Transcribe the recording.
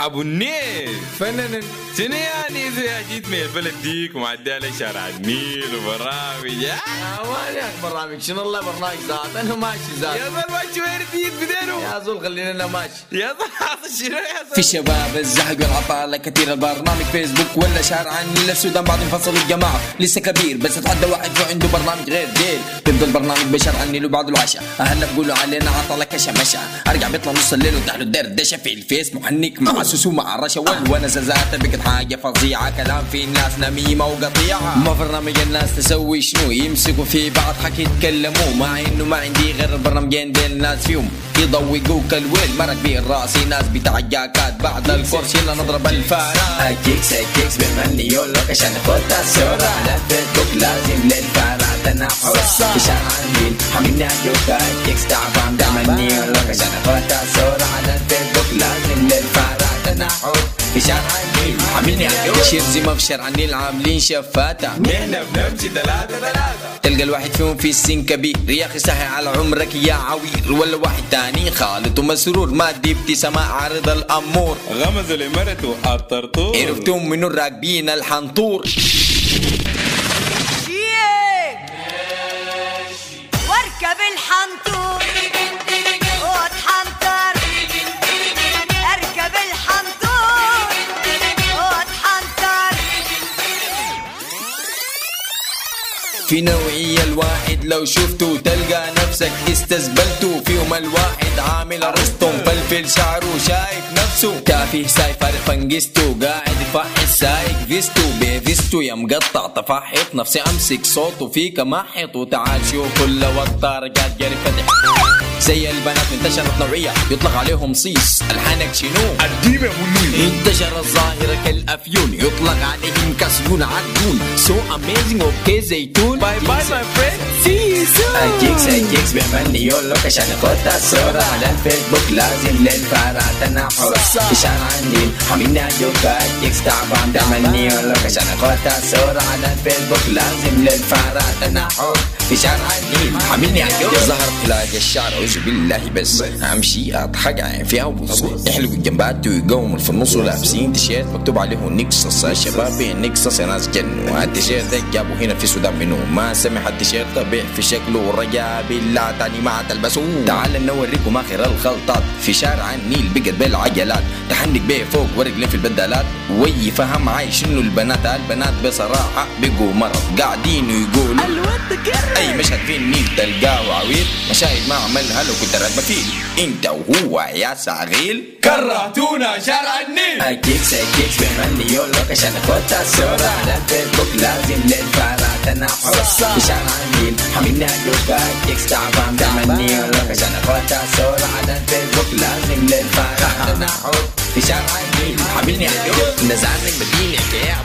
ابو النيل فنن شنو يعني اذا جيت من البلد ديك ومعدي على شارع النيل وبرامج يا وين برنامج شنو الله برنامج ذات أنا ماشي ذات يا زول ما شوير ديك بدينه يا زول خلينا أنا ماشي يا زول شنو يا في زول شباب الزهق والعطالة كثير البرنامج فيسبوك ولا شارع النيل السودان. بعد انفصلوا الجماعة لسه كبير بس اتعدى واحد فيه عنده برنامج غير ديل. بيبدا البرنامج بشارع النيل وبعد العشاء. اهلنا بيقولوا علينا عطالة كشمشة أرجع بيطلع نص الليل وتحلو الدردشة في الفيس. محنك مع سوسو مع رشا والونسة ذاتها بقت حاجة فظيعة. كلام في الناس نميمة وقطيعة. ما برنامج الناس تسوي شنو؟ يمسكوا في بعض حكي يتكلموا. مع إنه ما عندي غير البرنامجين ديل الناس فيهم. يضوقوك الويل مرق بيه راسي ناس بتاع جاكات بعد الكورس. يلا نضرب الفارات كيكس كيكس بمني يولوك عشان خد الصورة. على الفيسبوك لازم للفرع تنحص في شارع النيل حملني عجوك كيكس تعبان بمني يولوك عشان خد الصورة. على الفيسبوك لازم في شارع عجوك شيرزي ما في شارع النيل عاملين شفاتة إحنا بنمشي ثلاثة ثلاثة. تلقى الواحد فيهم في السن كبير. يا أخي سهل على عمرك يا عوير. ولا واحد تاني خالد ومسرور. ما دي ابتسامة عارض الأمور. غمزوا لمرته الطرطور عرفتم منو راكبين الحنطور. واركب الحنطور. في نوعية الواحد لو شفته تلقى نفسك استزبلته فيهم الواحد عامل أرسطو مفلفل شعره شايف نفسه تافه سايف فارق فنجسته قاعد يفحص سايق فيستو بفيستو يا مقطع تفحط نفسي امسك صوته فيك محط وتعال شوف كل وقت رجال جري فتح زي البنات انتشرت نوعية يطلق عليهم صيص الحنك شنو الديمة منوي انتشر الظاهرة كالأفيون يطلق عليهم كسرون عدون سو اميزنج أوكي زيتون باي باي ماي فريند سي كيكس كيكس بمني يولوك عشان خد الصورة على الفيسبوك لازم للفرع تنحص في شارع النيل حملني عجوك كيكس تعبان بمني يولوك عشان خد الصورة على الفيسبوك لازم للفرع تنحص في شارع النيل حملني عجوك ظهر علاج الشعر أعوذ بالله بس. أمشي أضحك عين فيها وبص يحلقوا الجنبات ويقوموا في النص ولابسين تيشيرت مكتوب عليه نكسس الشباب نكسس يا ناس جنوا التيشيرت ده جابوا هنا في السودان منو؟ ما سمح التيشيرت بيع في شكله ورجع بالله تاني ما تلبسوه. تعال نوريكم آخر الخلطات. في شارع النيل بقت بالعجلات. تحنك بيه فوق ورجلين في البدالات وي فهم عايش إنه البنات البنات بصراحة بقوا مرض. قاعدين يقولوا أي مشهد في النيل تلقاه عويل. مشاهد ما عملها لو كنت راكبه فيه إنت وهو يا صغير كرهتونا شارع النيل. كيكس كيكس بمني يولوك عشان خد الصورة. على الفيسبوك لازم للفرع تنحص في شارع النيل حملني عجوك كيكس تعبان يولوك عشان خد الصورة على الفيسبوك لازم للفرع تنحص في شارع النيل حملني عجوك نزعتك مدينة يا